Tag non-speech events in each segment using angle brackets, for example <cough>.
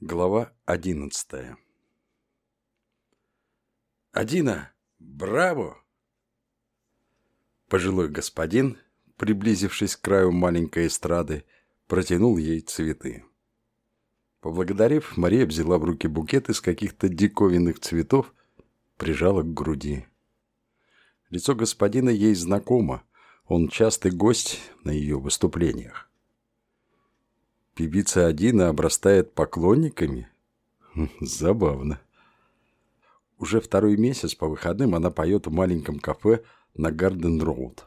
Глава одиннадцатая «Адина! Браво!» Пожилой господин, приблизившись к краю маленькой эстрады, протянул ей цветы. Поблагодарив, Мария взяла в руки букет из каких-то диковинных цветов, прижала к груди. Лицо господина ей знакомо, он частый гость на ее выступлениях. Певица Адина обрастает поклонниками? <laughs> Забавно. Уже второй месяц по выходным она поет в маленьком кафе на Гарден-Роуд.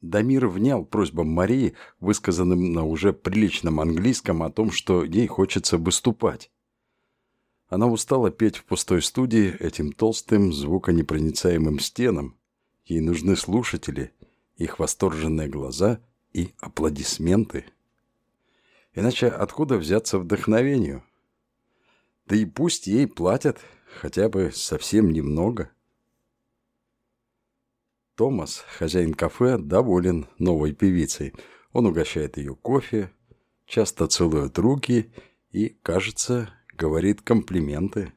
Дамир внял просьбам Марии, высказанным на уже приличном английском, о том, что ей хочется выступать. Она устала петь в пустой студии этим толстым, звуконепроницаемым стенам. Ей нужны слушатели, их восторженные глаза и аплодисменты. Иначе откуда взяться вдохновению? Да и пусть ей платят хотя бы совсем немного. Томас, хозяин кафе, доволен новой певицей. Он угощает ее кофе, часто целует руки и, кажется, говорит комплименты.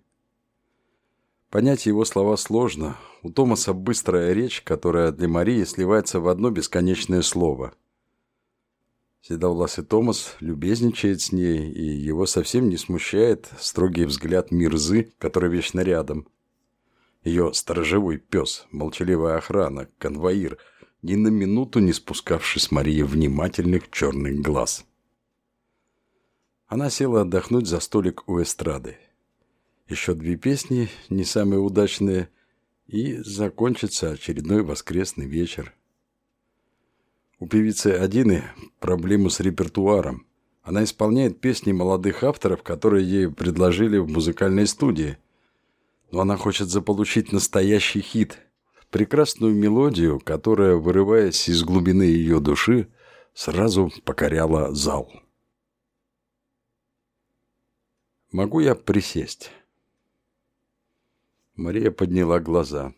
Понять его слова сложно. У Томаса быстрая речь, которая для Марии сливается в одно бесконечное слово – Седовласый Томас любезничает с ней, и его совсем не смущает строгий взгляд Мирзы, который вечно рядом. Ее сторожевой пес, молчаливая охрана, конвоир, ни на минуту не спускавший с Марии внимательных черных глаз. Она села отдохнуть за столик у эстрады. Еще две песни, не самые удачные, и закончится очередной воскресный вечер. У певицы Адины проблемы с репертуаром. Она исполняет песни молодых авторов, которые ей предложили в музыкальной студии. Но она хочет заполучить настоящий хит. Прекрасную мелодию, которая, вырываясь из глубины ее души, сразу покоряла зал. «Могу я присесть?» Мария подняла глаза.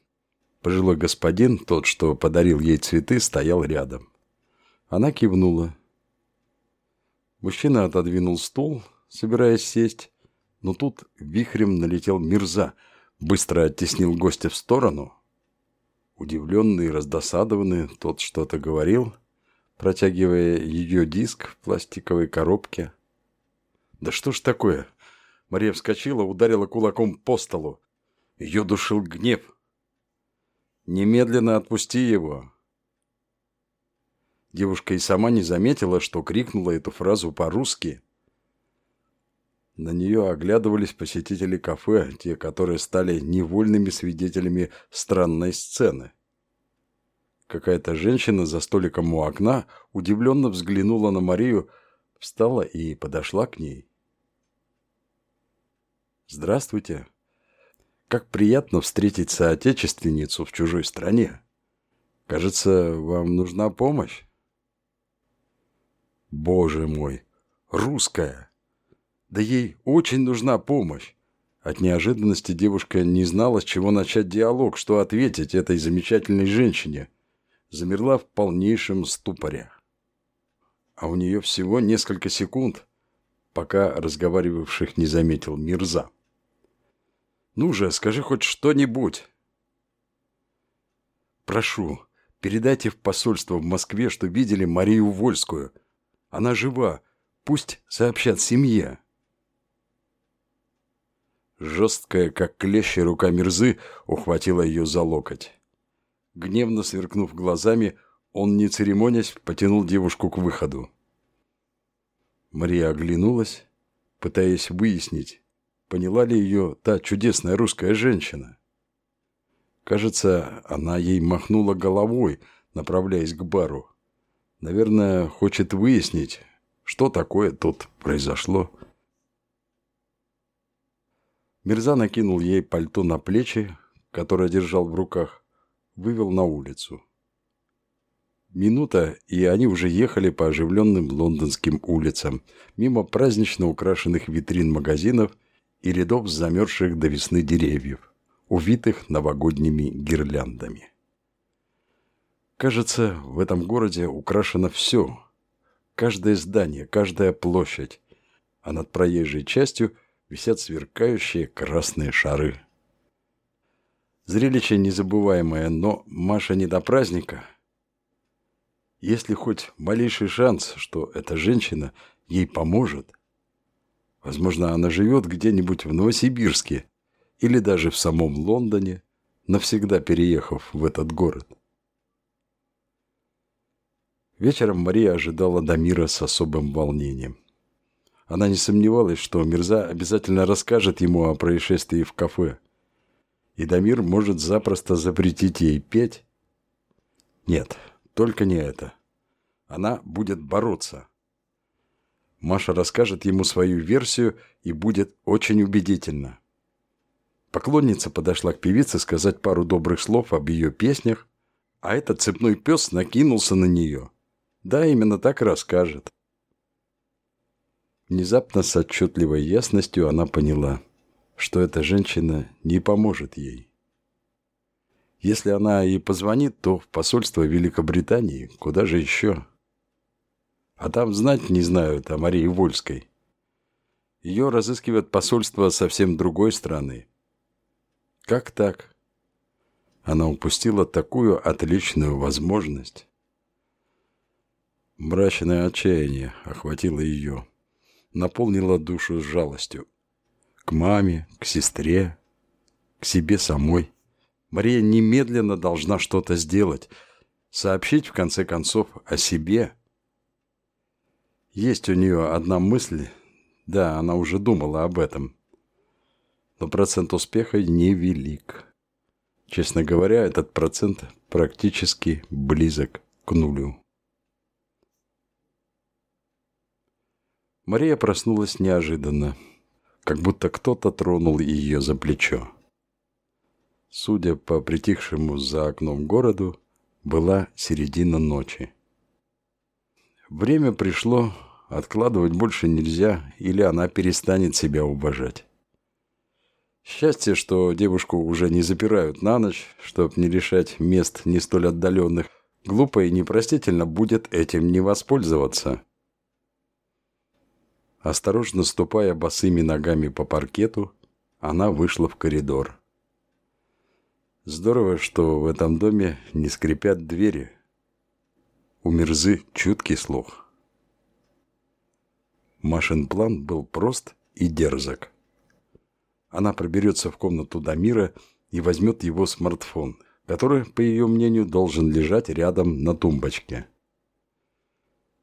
Пожилой господин, тот, что подарил ей цветы, стоял рядом. Она кивнула. Мужчина отодвинул стул, собираясь сесть, но тут вихрем налетел Мирза, быстро оттеснил гостя в сторону. Удивленный и раздосадованный, тот что-то говорил, протягивая ее диск в пластиковой коробке. «Да что ж такое?» Мария вскочила, ударила кулаком по столу. Ее душил гнев. «Немедленно отпусти его!» Девушка и сама не заметила, что крикнула эту фразу по-русски. На нее оглядывались посетители кафе, те, которые стали невольными свидетелями странной сцены. Какая-то женщина за столиком у окна удивленно взглянула на Марию, встала и подошла к ней. «Здравствуйте. Как приятно встретить соотечественницу в чужой стране. Кажется, вам нужна помощь?» Боже мой, русская! Да ей очень нужна помощь. От неожиданности девушка не знала, с чего начать диалог, что ответить этой замечательной женщине. Замерла в полнейшем ступоре. А у нее всего несколько секунд, пока разговаривавших не заметил Мирза. «Ну же, скажи хоть что-нибудь!» «Прошу, передайте в посольство в Москве, что видели Марию Вольскую», она жива. Пусть сообщат семье. Жесткая, как клещи, рука Мирзы ухватила ее за локоть. Гневно сверкнув глазами, он, не церемонясь, потянул девушку к выходу. Мария оглянулась, пытаясь выяснить, поняла ли ее та чудесная русская женщина. Кажется, она ей махнула головой, направляясь к бару. Наверное, хочет выяснить, что такое тут произошло. Мирза накинул ей пальто на плечи, которое держал в руках, вывел на улицу. Минута, и они уже ехали по оживленным лондонским улицам, мимо празднично украшенных витрин магазинов и рядов замерзших до весны деревьев, увитых новогодними гирляндами. Кажется, в этом городе украшено все. Каждое здание, каждая площадь. а над проезжей частью висят сверкающие красные шары. Зрелище незабываемое, но Маша не до праздника. Если хоть малейший шанс, что эта женщина ей поможет, возможно, она живет где-нибудь в Новосибирске или даже в самом Лондоне, навсегда переехав в этот город. Вечером Мария ожидала Дамира с особым волнением. Она не сомневалась, что Мирза обязательно расскажет ему о происшествии в кафе. И Дамир может запросто запретить ей петь. Нет, только не это. Она будет бороться. Маша расскажет ему свою версию и будет очень убедительна. Поклонница подошла к певице сказать пару добрых слов об ее песнях, а этот цепной пес накинулся на нее. Да, именно так расскажет. Внезапно с отчетливой ясностью она поняла, что эта женщина не поможет ей. Если она и позвонит, то в посольство Великобритании, куда же еще? А там знать не знают о Марии Вольской. Ее разыскивает посольство совсем другой страны. Как так? Она упустила такую отличную возможность. Мрачное отчаяние охватило ее наполнила душу жалостью. К маме, к сестре, к себе самой. Мария немедленно должна что-то сделать, сообщить в конце концов о себе. Есть у нее одна мысль, да, она уже думала об этом, но процент успеха невелик. Честно говоря, этот процент практически близок к нулю. Мария проснулась неожиданно, как будто кто-то тронул ее за плечо. Судя по притихшему за окном городу, была середина ночи. Время пришло, откладывать больше нельзя, или она перестанет себя уважать. Счастье, что девушку уже не запирают на ночь, чтобы не лишать мест не столь отдаленных. Глупо и непростительно будет этим не воспользоваться. Осторожно ступая босыми ногами по паркету, она вышла в коридор. Здорово, что в этом доме не скрипят двери. У Мирзы чуткий слух. Машин план был прост и дерзок. Она проберется в комнату Дамира и возьмет его смартфон, который, по ее мнению, должен лежать рядом на тумбочке.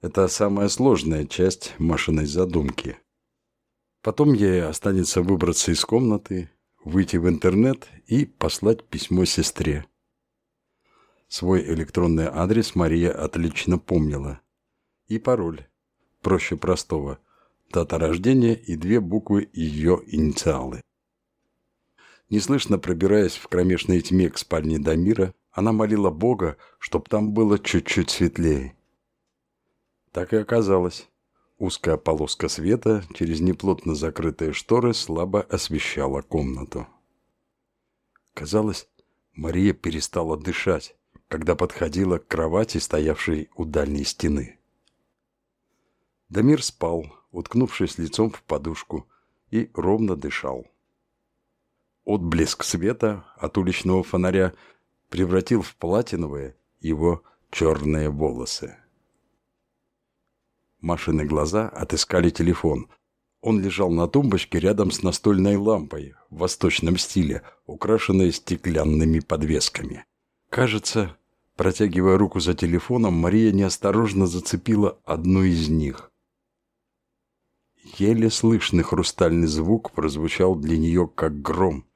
Это самая сложная часть машиной задумки. Потом ей останется выбраться из комнаты, выйти в интернет и послать письмо сестре. Свой электронный адрес Мария отлично помнила. И пароль, проще простого, дата рождения и две буквы ее инициалы. Неслышно пробираясь в кромешной тьме к спальне Дамира, она молила Бога, чтоб там было чуть-чуть светлее. Так и оказалось. Узкая полоска света через неплотно закрытые шторы слабо освещала комнату. Казалось, Мария перестала дышать, когда подходила к кровати, стоявшей у дальней стены. Дамир спал, уткнувшись лицом в подушку, и ровно дышал. Отблеск света от уличного фонаря превратил в платиновые его черные волосы. Машины глаза отыскали телефон. Он лежал на тумбочке рядом с настольной лампой в восточном стиле, украшенной стеклянными подвесками. Кажется, протягивая руку за телефоном, Мария неосторожно зацепила одну из них. Еле слышный хрустальный звук прозвучал для нее как гром,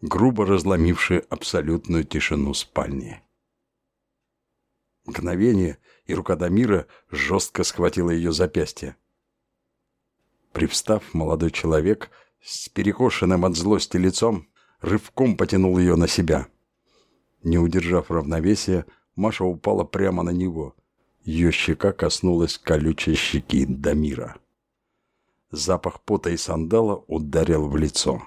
грубо разломивший абсолютную тишину спальни. Мгновение, и рука Дамира жестко схватила ее запястье. Привстав, молодой человек с перекошенным от злости лицом рывком потянул ее на себя. Не удержав равновесия, Маша упала прямо на него. Ее щека коснулась колючей щеки Дамира. Запах пота и сандала ударил в лицо.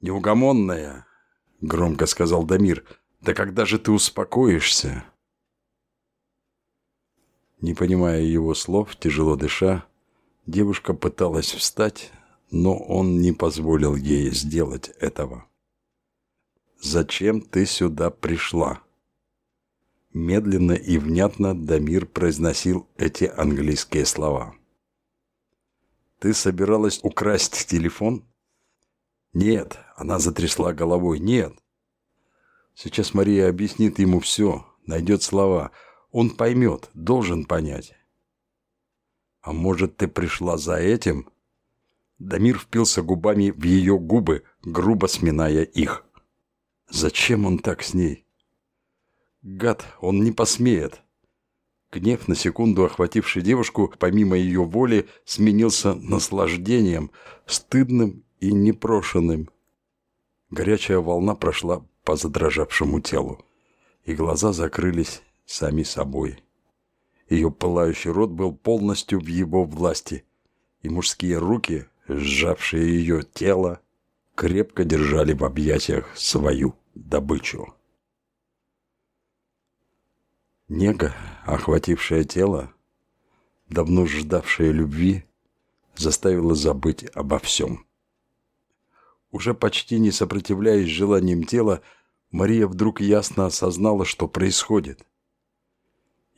«Неугомонная!» — громко сказал Дамир. «Да когда же ты успокоишься?» Не понимая его слов, тяжело дыша, Девушка пыталась встать, но он не позволил ей сделать этого. «Зачем ты сюда пришла?» Медленно и внятно Дамир произносил эти английские слова. «Ты собиралась украсть телефон?» «Нет», — она затрясла головой, «нет». Сейчас Мария объяснит ему все, найдет слова. Он поймет, должен понять. «А может, ты пришла за этим?» Дамир впился губами в ее губы, грубо сминая их. «Зачем он так с ней?» Гад, он не посмеет. Гнев, на секунду охвативший девушку, помимо ее воли, сменился наслаждением, стыдным и непрошенным. Горячая волна прошла по задрожавшему телу, и глаза закрылись сами собой. Ее пылающий рот был полностью в его власти, и мужские руки, сжавшие ее тело, крепко держали в объятиях свою добычу. Нега, охватившая тело, давно ждавшая любви, заставила забыть обо всем. Уже почти не сопротивляясь желаниям тела, Мария вдруг ясно осознала, что происходит.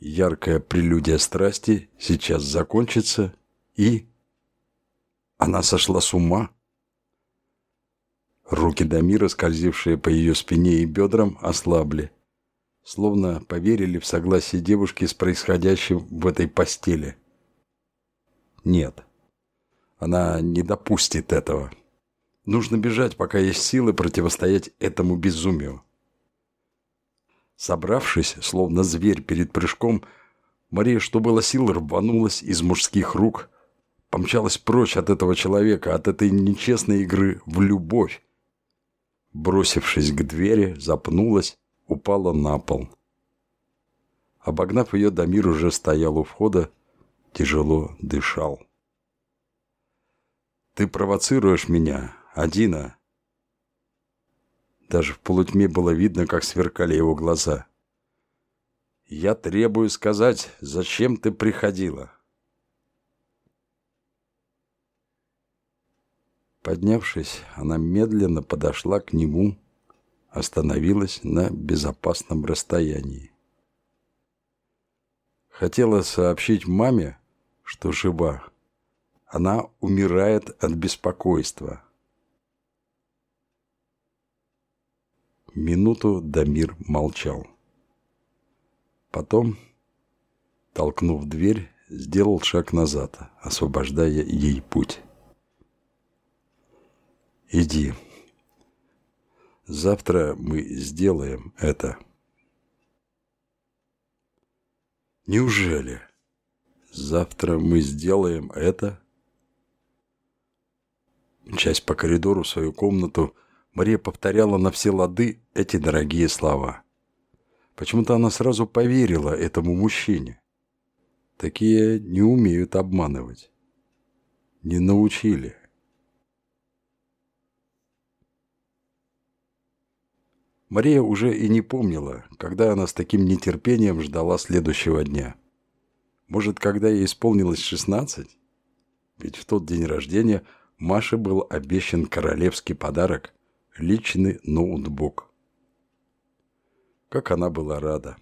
Яркая прелюдия страсти сейчас закончится, и... Она сошла с ума. Руки Дамира, скользившие по ее спине и бедрам, ослабли, словно поверили в согласие девушки с происходящим в этой постели. Нет, она не допустит этого. Нужно бежать, пока есть силы противостоять этому безумию. Собравшись, словно зверь перед прыжком, Мария, что было сил, рванулась из мужских рук, помчалась прочь от этого человека, от этой нечестной игры в любовь. Бросившись к двери, запнулась, упала на пол. Обогнав ее, Дамир уже стоял у входа, тяжело дышал. «Ты провоцируешь меня, Адина!» Даже в полутьме было видно, как сверкали его глаза. «Я требую сказать, зачем ты приходила?» Поднявшись, она медленно подошла к нему, остановилась на безопасном расстоянии. Хотела сообщить маме, что жива. Она умирает от беспокойства. Минуту Дамир молчал. Потом, толкнув дверь, сделал шаг назад, освобождая ей путь. «Иди. Завтра мы сделаем это». «Неужели? Завтра мы сделаем это?» Часть по коридору в свою комнату, Мария повторяла на все лады эти дорогие слова. Почему-то она сразу поверила этому мужчине. Такие не умеют обманывать. Не научили. Мария уже и не помнила, когда она с таким нетерпением ждала следующего дня. Может, когда ей исполнилось шестнадцать? Ведь в тот день рождения Маше был обещан королевский подарок личный ноутбук. Как она была рада.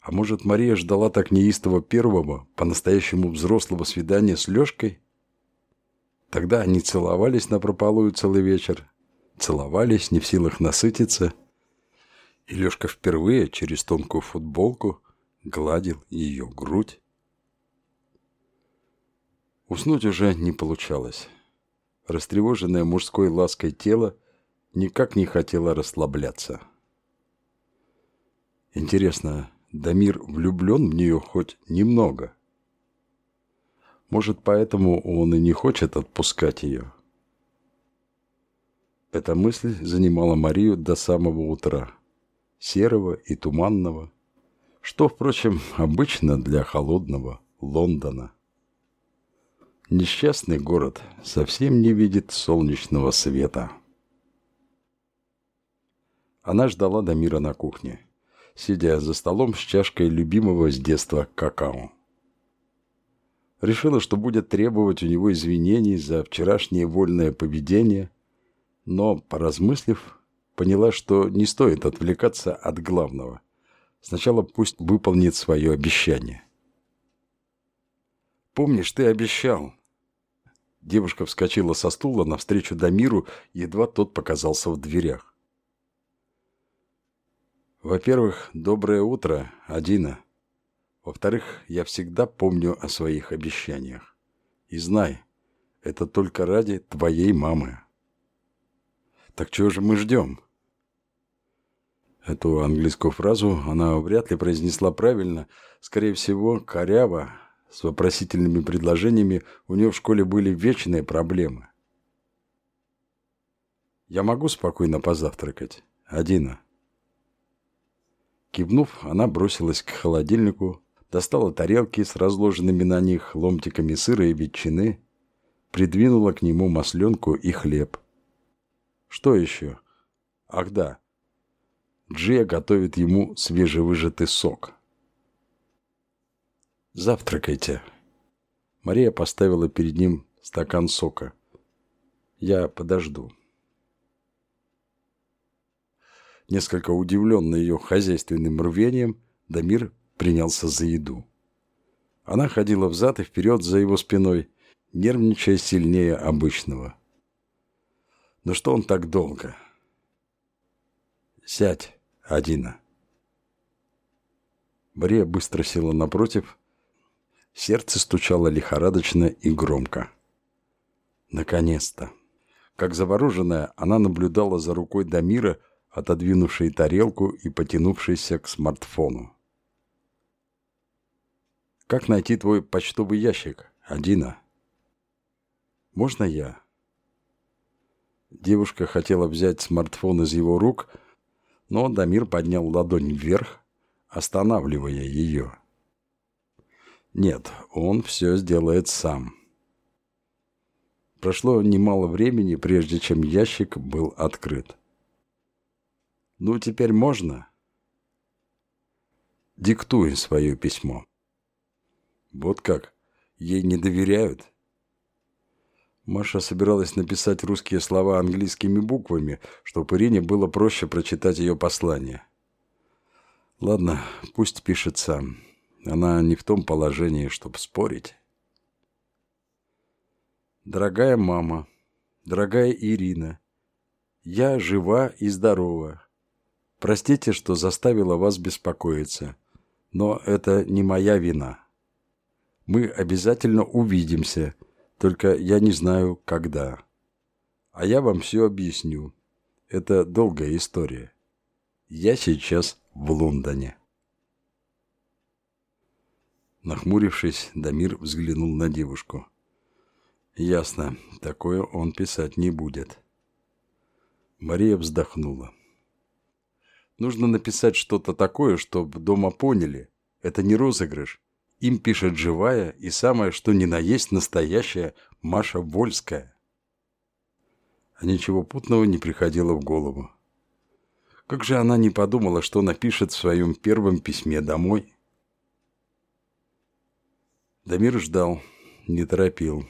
А может, Мария ждала так неистово первого, по-настоящему взрослого свидания с Лёшкой? Тогда они целовались на прополую целый вечер, целовались, не в силах насытиться, и Лёшка впервые через тонкую футболку гладил ее грудь. Уснуть уже не получалось растревоженное мужской лаской тело никак не хотело расслабляться. Интересно, Дамир влюблен в нее хоть немного? Может, поэтому он и не хочет отпускать ее? Эта мысль занимала Марию до самого утра, серого и туманного, что, впрочем, обычно для холодного Лондона. Несчастный город совсем не видит солнечного света. Она ждала Дамира на кухне, сидя за столом с чашкой любимого с детства какао. Решила, что будет требовать у него извинений за вчерашнее вольное поведение, но, поразмыслив, поняла, что не стоит отвлекаться от главного. Сначала пусть выполнит свое обещание. «Помнишь, ты обещал?» Девушка вскочила со стула навстречу Дамиру, едва тот показался в дверях. «Во-первых, доброе утро, Адина. Во-вторых, я всегда помню о своих обещаниях. И знай, это только ради твоей мамы». «Так чего же мы ждем?» Эту английскую фразу она вряд ли произнесла правильно. Скорее всего, коряво, с вопросительными предложениями у нее в школе были вечные проблемы. «Я могу спокойно позавтракать? Одина?» Кивнув, она бросилась к холодильнику, достала тарелки с разложенными на них ломтиками сыра и ветчины, придвинула к нему масленку и хлеб. «Что еще? Ах да!» Джия готовит ему свежевыжатый сок. «Завтракайте». Мария поставила перед ним стакан сока. «Я подожду». Несколько удивленный ее хозяйственным рвением, Дамир принялся за еду. Она ходила взад и вперед за его спиной, нервничая сильнее обычного. «Ну что он так долго?» «Сядь, Адина». Мария быстро села напротив, Сердце стучало лихорадочно и громко. Наконец-то. Как завороженная, она наблюдала за рукой Дамира, отодвинувшей тарелку и потянувшейся к смартфону. «Как найти твой почтовый ящик, Адина?» «Можно я?» Девушка хотела взять смартфон из его рук, но Дамир поднял ладонь вверх, останавливая ее. Нет, он все сделает сам. Прошло немало времени, прежде чем ящик был открыт. Ну, теперь можно? Диктуй свое письмо. Вот как? Ей не доверяют? Маша собиралась написать русские слова английскими буквами, чтобы Ирине было проще прочитать ее послание. Ладно, пусть пишет сам. Она не в том положении, чтобы спорить. Дорогая мама, дорогая Ирина, я жива и здорова. Простите, что заставила вас беспокоиться, но это не моя вина. Мы обязательно увидимся, только я не знаю, когда. А я вам все объясню. Это долгая история. Я сейчас в Лондоне. Нахмурившись, Дамир взглянул на девушку. «Ясно, такое он писать не будет». Мария вздохнула. «Нужно написать что-то такое, чтобы дома поняли. Это не розыгрыш. Им пишет живая и самое, что ни на есть настоящая Маша Вольская». А ничего путного не приходило в голову. Как же она не подумала, что напишет в своем первом письме домой – Дамир ждал, не торопил.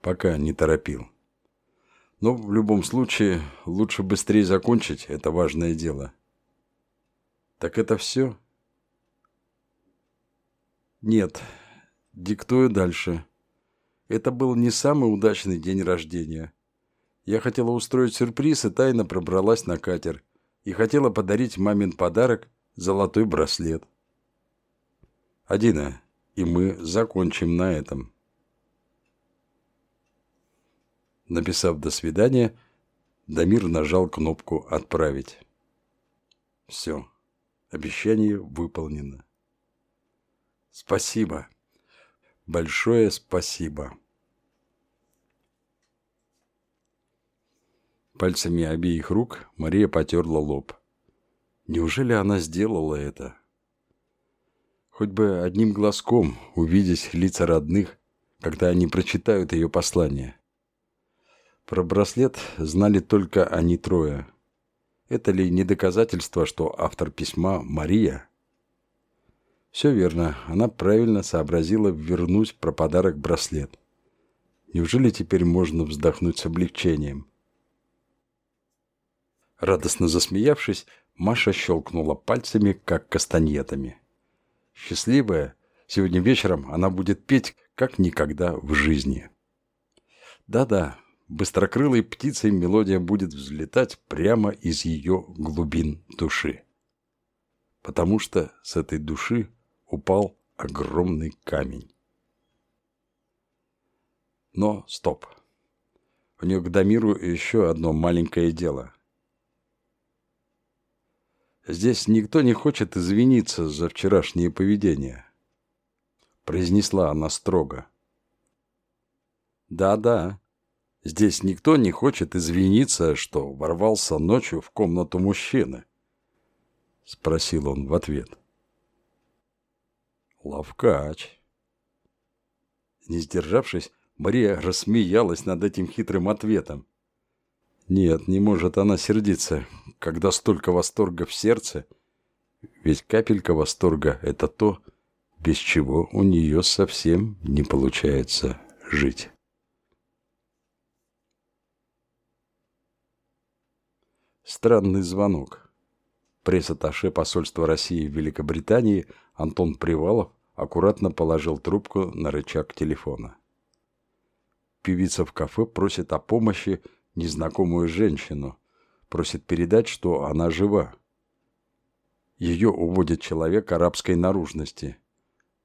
Пока не торопил. Но в любом случае лучше быстрее закончить это важное дело. Так это все? Нет, диктую дальше. Это был не самый удачный день рождения. Я хотела устроить сюрприз и тайно пробралась на катер. И хотела подарить мамин подарок – золотой браслет. Адина, и мы закончим на этом. Написав «до свидания», Дамир нажал кнопку «Отправить». Все. Обещание выполнено. Спасибо. Большое спасибо. Пальцами обеих рук Мария потерла лоб. Неужели она сделала это? Хоть бы одним глазком увидеть лица родных, когда они прочитают ее послание. Про браслет знали только они трое. Это ли не доказательство, что автор письма Мария? Все верно, она правильно сообразила вернуть про подарок браслет. Неужели теперь можно вздохнуть с облегчением? Радостно засмеявшись, Маша щелкнула пальцами, как кастаньетами. Счастливая, сегодня вечером она будет петь, как никогда в жизни. Да-да, быстрокрылой птицей мелодия будет взлетать прямо из ее глубин души. Потому что с этой души упал огромный камень. Но стоп. У нее к Дамиру еще одно маленькое дело. Здесь никто не хочет извиниться за вчерашнее поведение. Произнесла она строго. Да-да. Здесь никто не хочет извиниться, что ворвался ночью в комнату мужчины. Спросил он в ответ. Лавкач. Не сдержавшись, Мария рассмеялась над этим хитрым ответом. Нет, не может она сердиться, когда столько восторга в сердце. Ведь капелька восторга – это то, без чего у нее совсем не получается жить. Странный звонок. Пресс-атташе посольства России в Великобритании Антон Привалов аккуратно положил трубку на рычаг телефона. Певица в кафе просит о помощи незнакомую женщину, просит передать, что она жива. Ее уводит человек арабской наружности.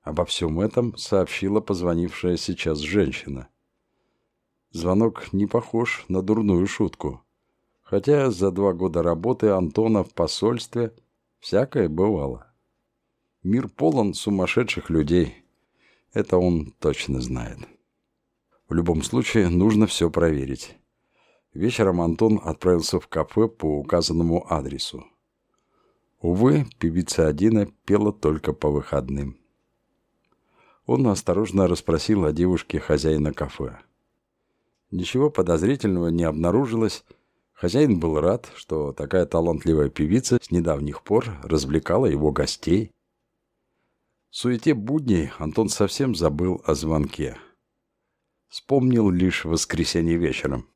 Обо всем этом сообщила позвонившая сейчас женщина. Звонок не похож на дурную шутку. Хотя за два года работы Антона в посольстве всякое бывало. Мир полон сумасшедших людей. Это он точно знает. В любом случае, нужно все проверить. Вечером Антон отправился в кафе по указанному адресу. Увы, певица Адина пела только по выходным. Он осторожно расспросил о девушке хозяина кафе. Ничего подозрительного не обнаружилось, Хозяин был рад, что такая талантливая певица с недавних пор развлекала его гостей. В суете будней Антон совсем забыл о звонке. Вспомнил лишь воскресенье вечером.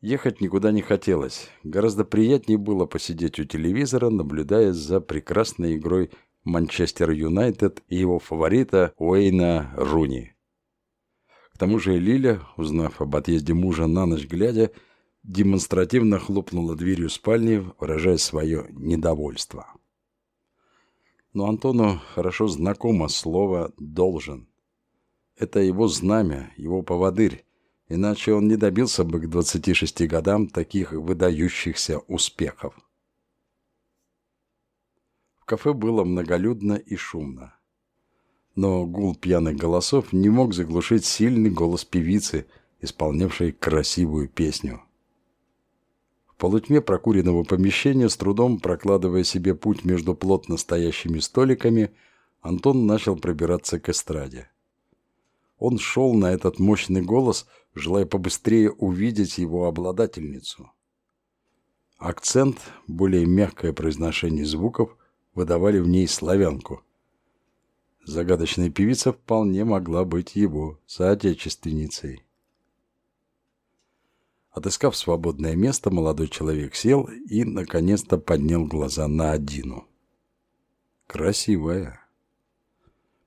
Ехать никуда не хотелось. Гораздо приятнее было посидеть у телевизора, наблюдая за прекрасной игрой Манчестер Юнайтед и его фаворита Уэйна Руни. К тому же Лиля, узнав об отъезде мужа на ночь глядя, демонстративно хлопнула дверью спальни, выражая свое недовольство. Но Антону хорошо знакомо слово «должен». Это его знамя, его поводырь, иначе он не добился бы к 26 годам таких выдающихся успехов. В кафе было многолюдно и шумно. Но гул пьяных голосов не мог заглушить сильный голос певицы, исполнявшей красивую песню – полутьме прокуренного помещения, с трудом прокладывая себе путь между плотно стоящими столиками, Антон начал пробираться к эстраде. Он шел на этот мощный голос, желая побыстрее увидеть его обладательницу. Акцент, более мягкое произношение звуков выдавали в ней славянку. Загадочная певица вполне могла быть его соотечественницей. Отыскав свободное место, молодой человек сел и, наконец-то, поднял глаза на Адину. Красивая.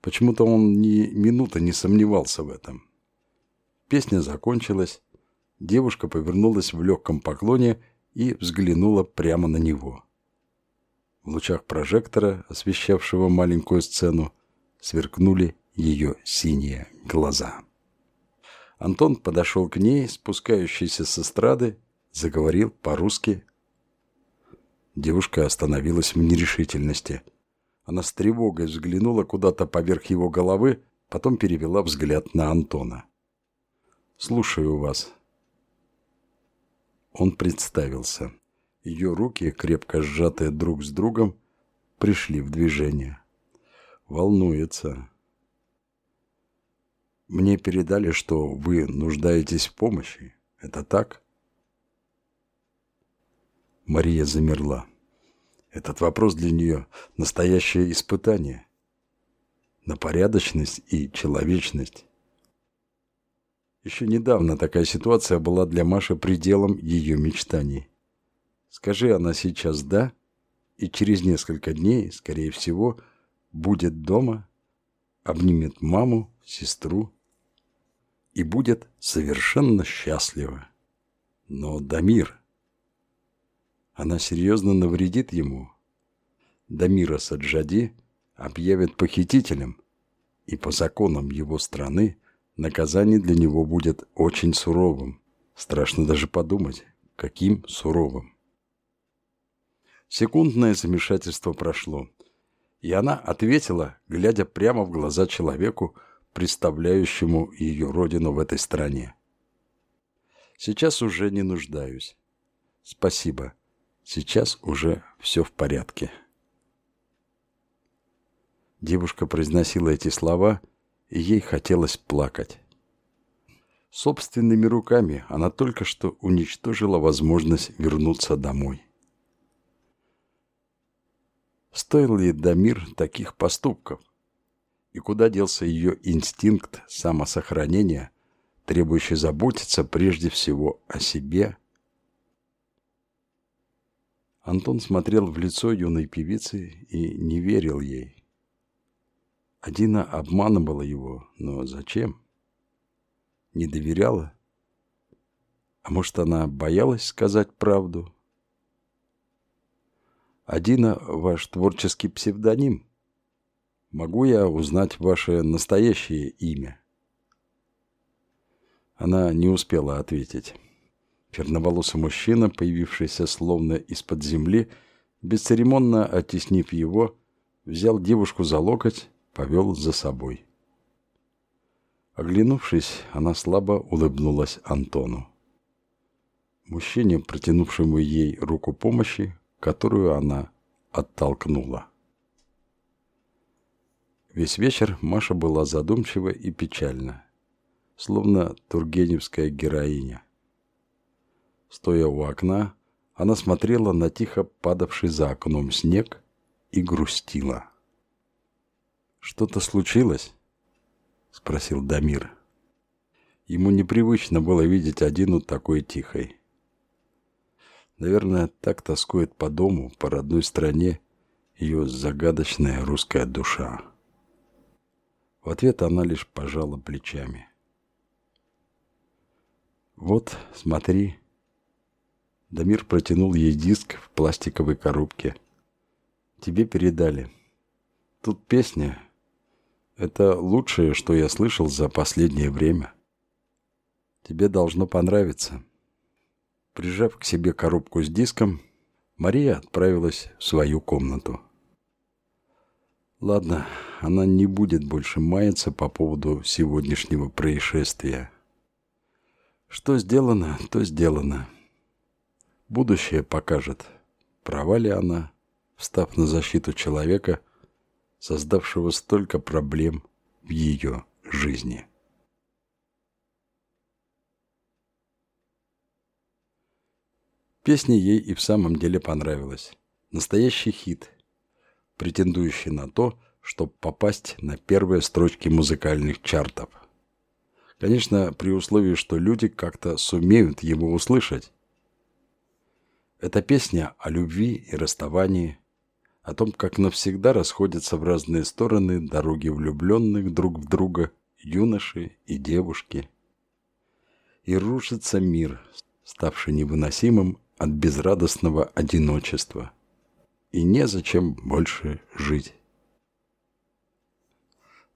Почему-то он ни минуты не сомневался в этом. Песня закончилась. Девушка повернулась в легком поклоне и взглянула прямо на него. В лучах прожектора, освещавшего маленькую сцену, сверкнули ее синие глаза. Антон подошел к ней, спускающейся с эстрады, заговорил по-русски. Девушка остановилась в нерешительности. Она с тревогой взглянула куда-то поверх его головы, потом перевела взгляд на Антона. «Слушаю вас». Он представился. Ее руки, крепко сжатые друг с другом, пришли в движение. Волнуется. Мне передали, что вы нуждаетесь в помощи. Это так? Мария замерла. Этот вопрос для нее – настоящее испытание. на порядочность и человечность. Еще недавно такая ситуация была для Маши пределом ее мечтаний. Скажи она сейчас «да», и через несколько дней, скорее всего, будет дома, обнимет маму, сестру и будет совершенно счастлива. Но Дамир, она серьезно навредит ему. Дамира Саджади объявят похитителем, и по законам его страны наказание для него будет очень суровым. Страшно даже подумать, каким суровым. Секундное замешательство прошло, и она ответила, глядя прямо в глаза человеку, представляющему ее родину в этой стране. «Сейчас уже не нуждаюсь. Спасибо. Сейчас уже все в порядке». Девушка произносила эти слова, и ей хотелось плакать. Собственными руками она только что уничтожила возможность вернуться домой. Стоил ли Дамир таких поступков? И куда делся ее инстинкт самосохранения, требующий заботиться прежде всего о себе? Антон смотрел в лицо юной певицы и не верил ей. Адина обманывала его, но зачем? Не доверяла? А может, она боялась сказать правду? Адина – ваш творческий псевдоним. Могу я узнать ваше настоящее имя? Она не успела ответить. Черноволосый мужчина, появившийся словно из-под земли, бесцеремонно оттеснив его, взял девушку за локоть повел за собой. Оглянувшись, она слабо улыбнулась Антону. Мужчине, протянувшему ей руку помощи, которую она оттолкнула. Весь вечер Маша была задумчива и печальна, словно тургеневская героиня. Стоя у окна, она смотрела на тихо падавший за окном снег и грустила. «Что-то случилось?» — спросил Дамир. Ему непривычно было видеть Адину такой тихой. Наверное, так тоскует по дому, по родной стране ее загадочная русская душа. В ответ она лишь пожала плечами. «Вот, смотри». Дамир протянул ей диск в пластиковой коробке. «Тебе передали. Тут песня, это лучшее, что я слышал за последнее время. Тебе должно понравиться. Прижав к себе коробку с диском, Мария отправилась в свою комнату. Ладно, она не будет больше маяться по поводу сегодняшнего происшествия. Что сделано, то сделано. Будущее покажет, права ли она, встав на защиту человека – создавшего столько проблем в ее жизни. Песня ей и в самом деле понравилась. Настоящий хит, претендующий на то, чтобы попасть на первые строчки музыкальных чартов. Конечно, при условии, что люди как-то сумеют его услышать. Эта песня о любви и расставании, о том, как навсегда расходятся в разные стороны дороги влюбленных друг в друга юноши и девушки. И рушится мир, ставший невыносимым от безрадостного одиночества. И незачем больше жить.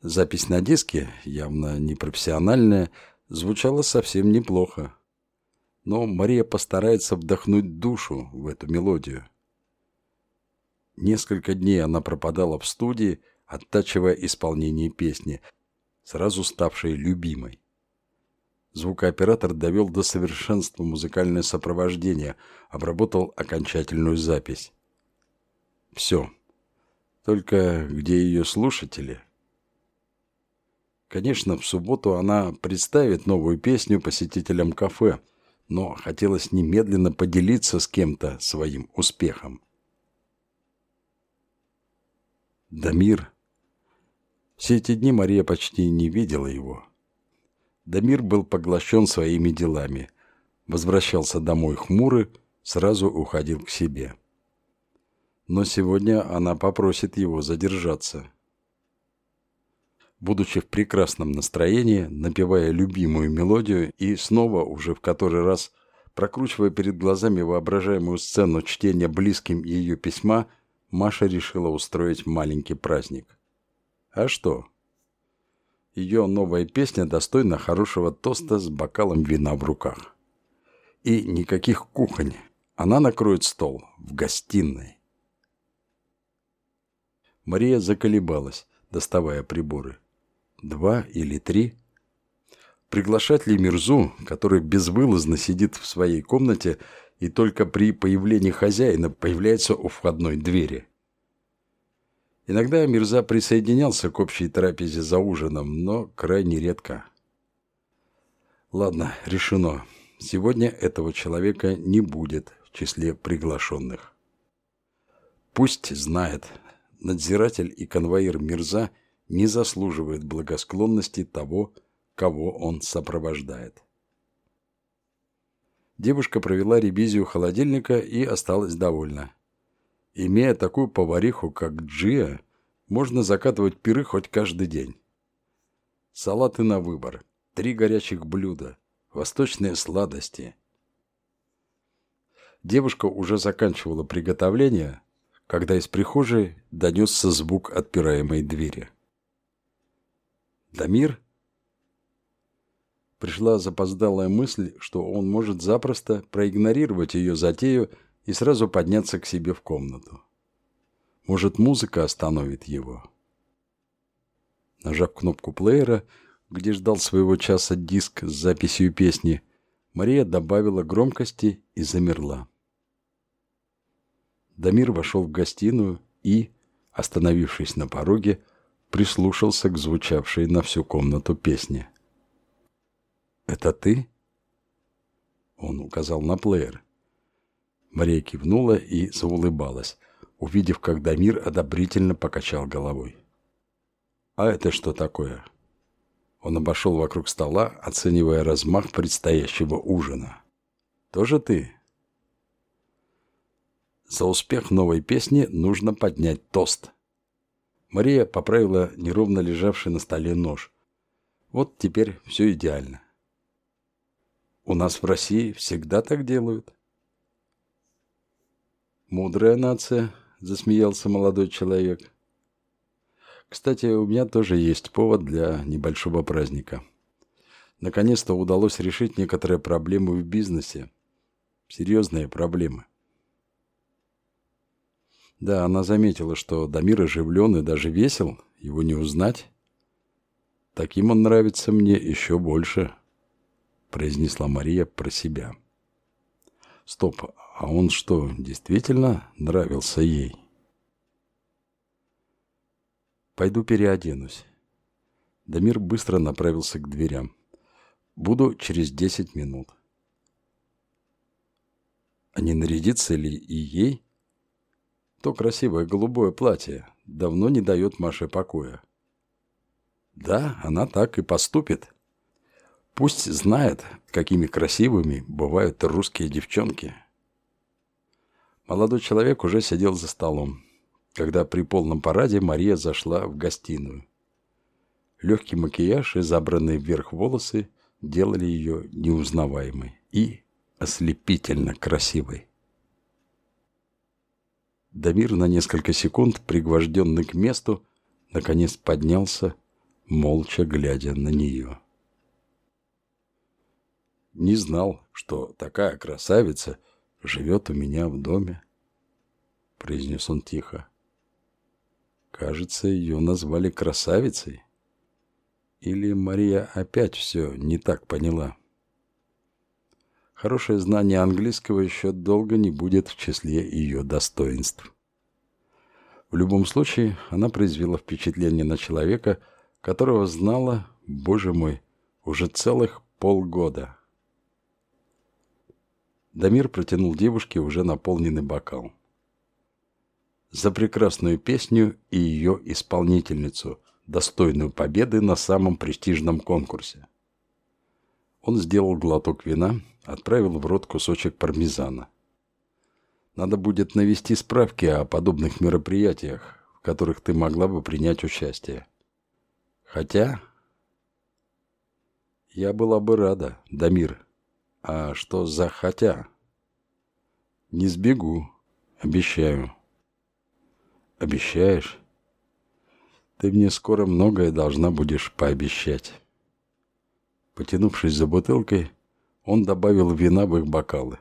Запись на диске, явно непрофессиональная, звучала совсем неплохо. Но Мария постарается вдохнуть душу в эту мелодию – Несколько дней она пропадала в студии, оттачивая исполнение песни, сразу ставшей любимой. Звукооператор довел до совершенства музыкальное сопровождение, обработал окончательную запись. Все. Только где ее слушатели? Конечно, в субботу она представит новую песню посетителям кафе, но хотелось немедленно поделиться с кем-то своим успехом. Дамир. Все эти дни Мария почти не видела его. Дамир был поглощен своими делами. Возвращался домой хмурый, сразу уходил к себе. Но сегодня она попросит его задержаться. Будучи в прекрасном настроении, напевая любимую мелодию и снова уже в который раз прокручивая перед глазами воображаемую сцену чтения близким ее письма, Маша решила устроить маленький праздник. А что? Ее новая песня достойна хорошего тоста с бокалом вина в руках. И никаких кухонь. Она накроет стол в гостиной. Мария заколебалась, доставая приборы. Два или три? Приглашать ли Мирзу, который безвылазно сидит в своей комнате и только при появлении хозяина появляется у входной двери? Иногда Мирза присоединялся к общей трапезе за ужином, но крайне редко. Ладно, решено. Сегодня этого человека не будет в числе приглашенных. Пусть знает, надзиратель и конвоир Мирза не заслуживает благосклонности того, кого он сопровождает. Девушка провела ревизию холодильника и осталась довольна. Имея такую повариху, как Джия, можно закатывать пиры хоть каждый день. Салаты на выбор, три горячих блюда, восточные сладости. Девушка уже заканчивала приготовление, когда из прихожей донесся звук отпираемой двери. «Дамир?» Пришла запоздалая мысль, что он может запросто проигнорировать ее затею и сразу подняться к себе в комнату. Может, музыка остановит его? Нажав кнопку плеера, где ждал своего часа диск с записью песни, Мария добавила громкости и замерла. Дамир вошел в гостиную и, остановившись на пороге, прислушался к звучавшей на всю комнату песне. «Это ты?» Он указал на плеер. Мария кивнула и заулыбалась, увидев, как Дамир одобрительно покачал головой. «А это что такое?» Он обошел вокруг стола, оценивая размах предстоящего ужина. «Тоже ты?» За успех новой песни нужно поднять тост. Мария поправила неровно лежавший на столе нож. Вот теперь все идеально. У нас в России всегда так делают. Мудрая нация, засмеялся молодой человек. Кстати, у меня тоже есть повод для небольшого праздника. Наконец-то удалось решить некоторые проблемы в бизнесе. Серьезные проблемы. Да, она заметила, что Дамир оживлен и даже весел, его не узнать. Таким он нравится мне еще больше, произнесла Мария про себя. Стоп, а он что, действительно нравился ей? Пойду переоденусь. Дамир быстро направился к дверям. Буду через десять минут. А не нарядится ли и ей? То красивое голубое платье давно не дает Маше покоя. Да, она так и поступит. Пусть знает, какими красивыми бывают русские девчонки. Молодой человек уже сидел за столом, когда при полном параде Мария зашла в гостиную. Легкий макияж и забранные вверх волосы делали ее неузнаваемой и ослепительно красивой. Дамир на несколько секунд, пригвожденный к месту, наконец поднялся, молча глядя на нее. «Не знал, что такая красавица живет у меня в доме», — произнес он тихо. «Кажется, ее назвали красавицей. Или Мария опять все не так поняла?» Хорошее знание английского еще долго не будет в числе ее достоинств. В любом случае, она произвела впечатление на человека, которого знала, боже мой, уже целых полгода. Дамир протянул девушке уже наполненный бокал. За прекрасную песню и ее исполнительницу, достойную победы на самом престижном конкурсе. Он сделал глоток вина, отправил в рот кусочек пармезана. Надо будет навести справки о подобных мероприятиях, в которых ты могла бы принять участие. Хотя... Я была бы рада, Дамир. А что за «хотя»? Не сбегу, обещаю. Обещаешь? Ты мне скоро многое должна будешь пообещать. Потянувшись за бутылкой, он добавил вина в их бокалы.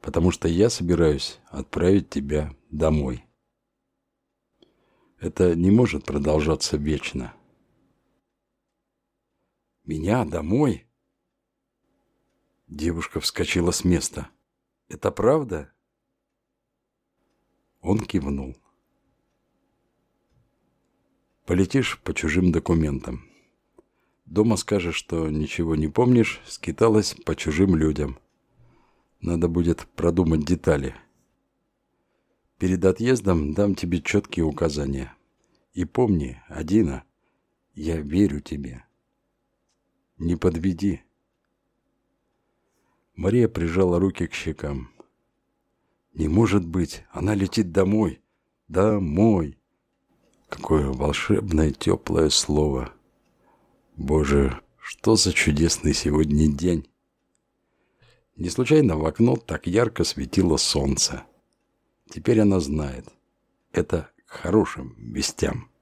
Потому что я собираюсь отправить тебя домой. Это не может продолжаться вечно. Меня домой? Девушка вскочила с места. Это правда? Он кивнул. Полетишь по чужим документам. Дома скажешь, что ничего не помнишь, скиталась по чужим людям. Надо будет продумать детали. Перед отъездом дам тебе четкие указания. И помни, Адина, я верю тебе. Не подведи. Мария прижала руки к щекам. Не может быть, она летит домой. Домой. Какое волшебное теплое слово. Боже, что за чудесный сегодня день. Не случайно в окно так ярко светило солнце. Теперь она знает. Это к хорошим вестям.